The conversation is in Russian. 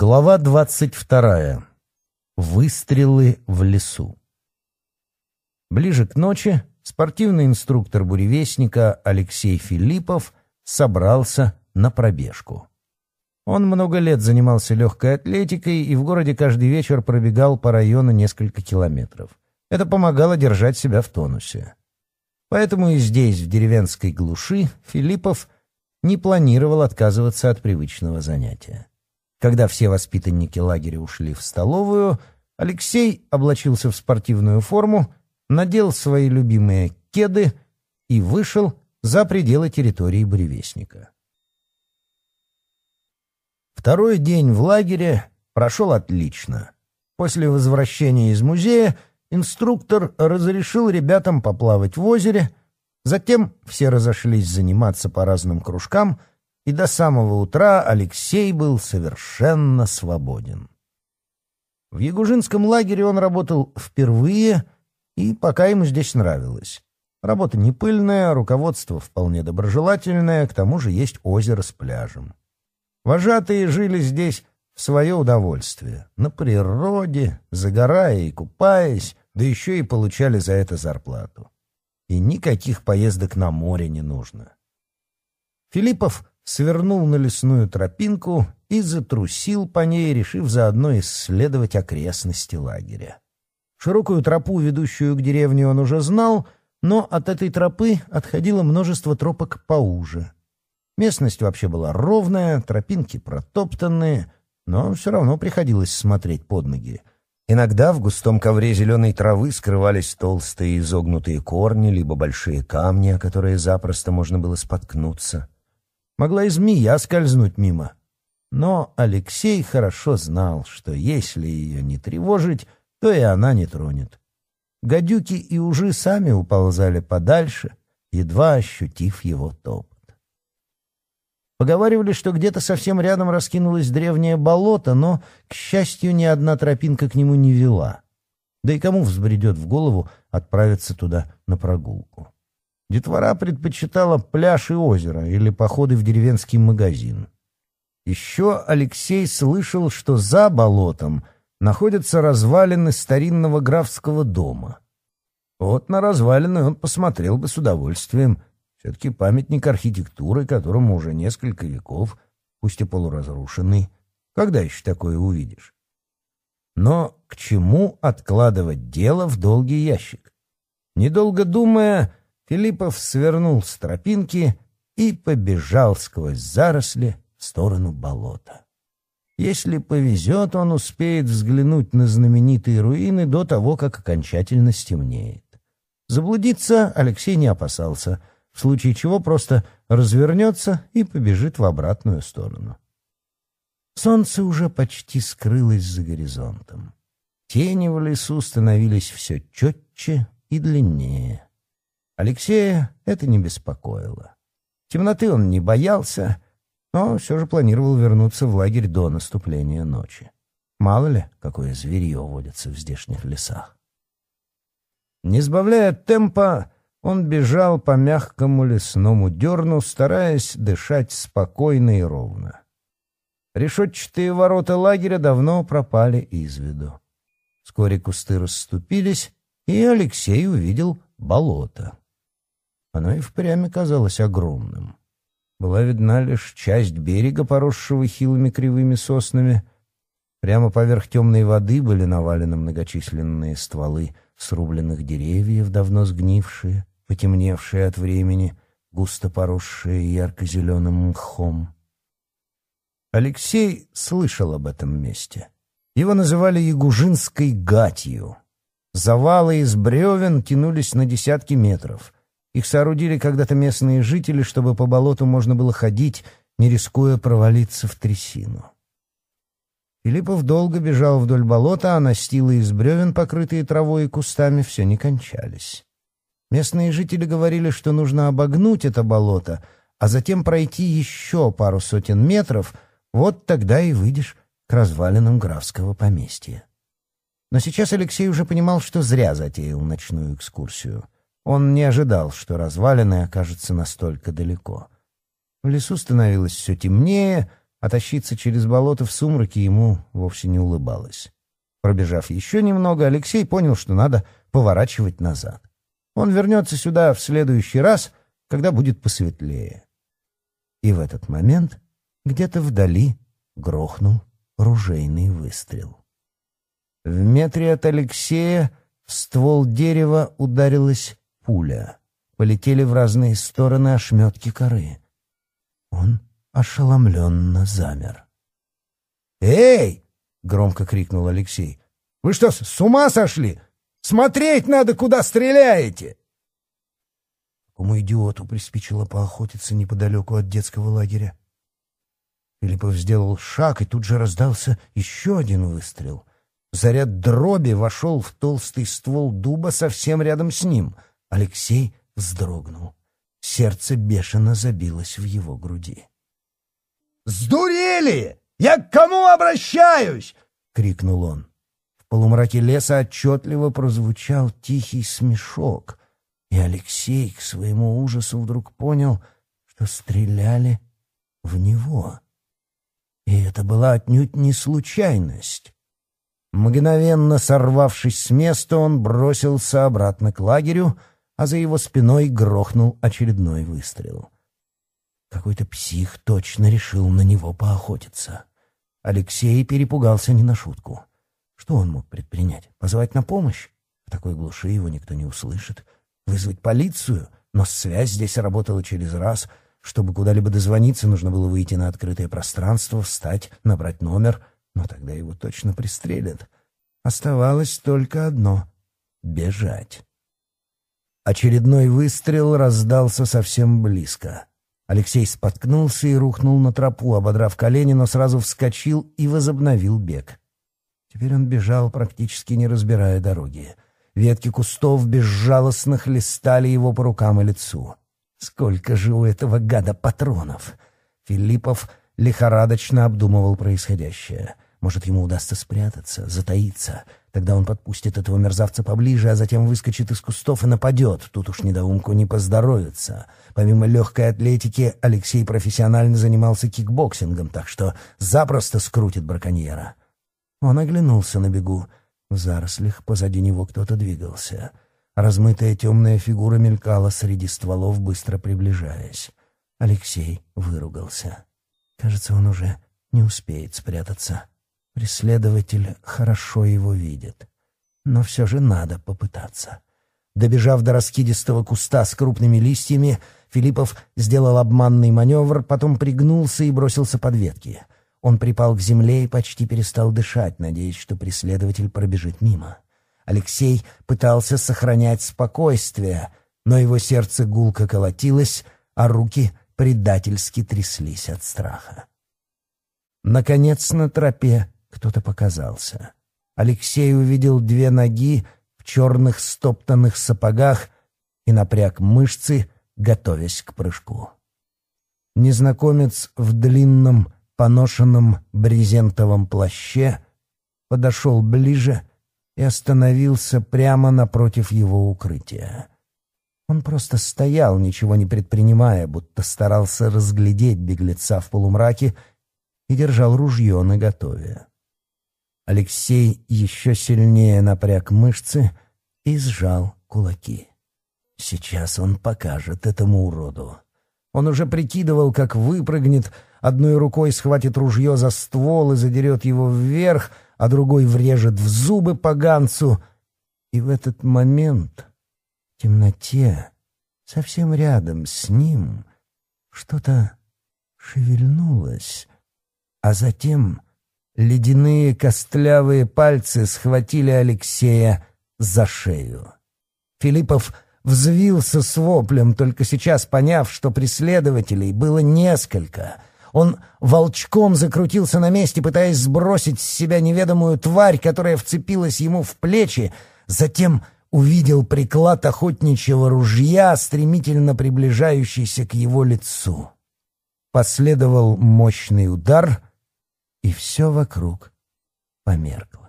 Глава двадцать вторая. Выстрелы в лесу. Ближе к ночи спортивный инструктор буревестника Алексей Филиппов собрался на пробежку. Он много лет занимался легкой атлетикой и в городе каждый вечер пробегал по району несколько километров. Это помогало держать себя в тонусе. Поэтому и здесь, в деревенской глуши, Филиппов не планировал отказываться от привычного занятия. Когда все воспитанники лагеря ушли в столовую, Алексей облачился в спортивную форму, надел свои любимые кеды и вышел за пределы территории буревестника. Второй день в лагере прошел отлично. После возвращения из музея инструктор разрешил ребятам поплавать в озере, затем все разошлись заниматься по разным кружкам — и до самого утра Алексей был совершенно свободен. В Ягужинском лагере он работал впервые, и пока ему здесь нравилось. Работа не пыльная, руководство вполне доброжелательное, к тому же есть озеро с пляжем. Вожатые жили здесь в свое удовольствие, на природе, загорая и купаясь, да еще и получали за это зарплату. И никаких поездок на море не нужно. Филиппов свернул на лесную тропинку и затрусил по ней, решив заодно исследовать окрестности лагеря. Широкую тропу, ведущую к деревне, он уже знал, но от этой тропы отходило множество тропок поуже. Местность вообще была ровная, тропинки протоптанные, но все равно приходилось смотреть под ноги. Иногда в густом ковре зеленой травы скрывались толстые изогнутые корни, либо большие камни, о которые запросто можно было споткнуться — Могла из змея скользнуть мимо. Но Алексей хорошо знал, что если ее не тревожить, то и она не тронет. Гадюки и ужи сами уползали подальше, едва ощутив его топот. Поговаривали, что где-то совсем рядом раскинулось древнее болото, но, к счастью, ни одна тропинка к нему не вела. Да и кому взбредет в голову отправиться туда на прогулку? Детвора предпочитала пляж и озеро или походы в деревенский магазин. Еще Алексей слышал, что за болотом находятся развалины старинного графского дома. Вот на развалины он посмотрел бы с удовольствием. Все-таки памятник архитектуры, которому уже несколько веков, пусть и полуразрушенный. Когда еще такое увидишь? Но к чему откладывать дело в долгий ящик? Недолго думая, Филиппов свернул с тропинки и побежал сквозь заросли в сторону болота. Если повезет, он успеет взглянуть на знаменитые руины до того, как окончательно стемнеет. Заблудиться Алексей не опасался, в случае чего просто развернется и побежит в обратную сторону. Солнце уже почти скрылось за горизонтом. Тени в лесу становились все четче и длиннее. Алексея это не беспокоило. Темноты он не боялся, но все же планировал вернуться в лагерь до наступления ночи. Мало ли, какое зверье водится в здешних лесах. Не сбавляя темпа, он бежал по мягкому лесному дерну, стараясь дышать спокойно и ровно. Решетчатые ворота лагеря давно пропали из виду. Вскоре кусты расступились, и Алексей увидел болото. Оно и впрямь казалось огромным. Была видна лишь часть берега, поросшего хилыми кривыми соснами. Прямо поверх темной воды были навалены многочисленные стволы срубленных деревьев, давно сгнившие, потемневшие от времени, густо поросшие ярко-зеленым мхом. Алексей слышал об этом месте. Его называли Ягужинской гатью. Завалы из бревен тянулись на десятки метров — их соорудили когда-то местные жители, чтобы по болоту можно было ходить, не рискуя провалиться в трясину. Филиппов долго бежал вдоль болота, а настилы из бревен, покрытые травой и кустами, все не кончались. Местные жители говорили, что нужно обогнуть это болото, а затем пройти еще пару сотен метров, вот тогда и выйдешь к развалинам графского поместья. Но сейчас Алексей уже понимал, что зря затеял ночную экскурсию — он не ожидал, что развалины окажутся настолько далеко. В лесу становилось все темнее, а тащиться через болото в сумраке ему вовсе не улыбалось. Пробежав еще немного, Алексей понял, что надо поворачивать назад. Он вернется сюда в следующий раз, когда будет посветлее. И в этот момент где-то вдали грохнул ружейный выстрел. В метре от Алексея в ствол дерева ударилась пуля полетели в разные стороны ошметки коры. Он ошеломленно замер. «Эй!» — громко крикнул Алексей. «Вы что, с ума сошли? Смотреть надо, куда стреляете!» Кому идиоту приспичило поохотиться неподалеку от детского лагеря? Филиппов сделал шаг, и тут же раздался еще один выстрел. Заряд дроби вошел в толстый ствол дуба совсем рядом с ним — Алексей вздрогнул. Сердце бешено забилось в его груди. «Сдурели! Я к кому обращаюсь?» — крикнул он. В полумраке леса отчетливо прозвучал тихий смешок, и Алексей к своему ужасу вдруг понял, что стреляли в него. И это была отнюдь не случайность. Мгновенно сорвавшись с места, он бросился обратно к лагерю, а за его спиной грохнул очередной выстрел. Какой-то псих точно решил на него поохотиться. Алексей перепугался не на шутку. Что он мог предпринять? Позвать на помощь? В такой глуши его никто не услышит. Вызвать полицию? Но связь здесь работала через раз. Чтобы куда-либо дозвониться, нужно было выйти на открытое пространство, встать, набрать номер. Но тогда его точно пристрелят. Оставалось только одно — бежать. Очередной выстрел раздался совсем близко. Алексей споткнулся и рухнул на тропу, ободрав колени, но сразу вскочил и возобновил бег. Теперь он бежал, практически не разбирая дороги. Ветки кустов безжалостно хлестали его по рукам и лицу. Сколько же у этого гада патронов! Филиппов лихорадочно обдумывал происходящее. Может, ему удастся спрятаться, затаиться — Тогда он подпустит этого мерзавца поближе, а затем выскочит из кустов и нападет. Тут уж недоумку не поздоровится. Помимо легкой атлетики, Алексей профессионально занимался кикбоксингом, так что запросто скрутит браконьера. Он оглянулся на бегу. В зарослях позади него кто-то двигался. Размытая темная фигура мелькала среди стволов, быстро приближаясь. Алексей выругался. Кажется, он уже не успеет спрятаться. Преследователь хорошо его видит. Но все же надо попытаться. Добежав до раскидистого куста с крупными листьями, Филиппов сделал обманный маневр, потом пригнулся и бросился под ветки. Он припал к земле и почти перестал дышать, надеясь, что преследователь пробежит мимо. Алексей пытался сохранять спокойствие, но его сердце гулко колотилось, а руки предательски тряслись от страха. Наконец на тропе кто-то показался. Алексей увидел две ноги в черных стоптанных сапогах и напряг мышцы, готовясь к прыжку. Незнакомец в длинном поношенном брезентовом плаще подошел ближе и остановился прямо напротив его укрытия. Он просто стоял, ничего не предпринимая, будто старался разглядеть беглеца в полумраке и держал ружье наготове. Алексей еще сильнее напряг мышцы и сжал кулаки. Сейчас он покажет этому уроду. Он уже прикидывал, как выпрыгнет, одной рукой схватит ружье за ствол и задерет его вверх, а другой врежет в зубы поганцу. И в этот момент в темноте, совсем рядом с ним, что-то шевельнулось, а затем Ледяные костлявые пальцы схватили Алексея за шею. Филиппов взвился с воплем, только сейчас поняв, что преследователей было несколько. Он волчком закрутился на месте, пытаясь сбросить с себя неведомую тварь, которая вцепилась ему в плечи, затем увидел приклад охотничьего ружья, стремительно приближающийся к его лицу. Последовал мощный удар — и все вокруг померкло.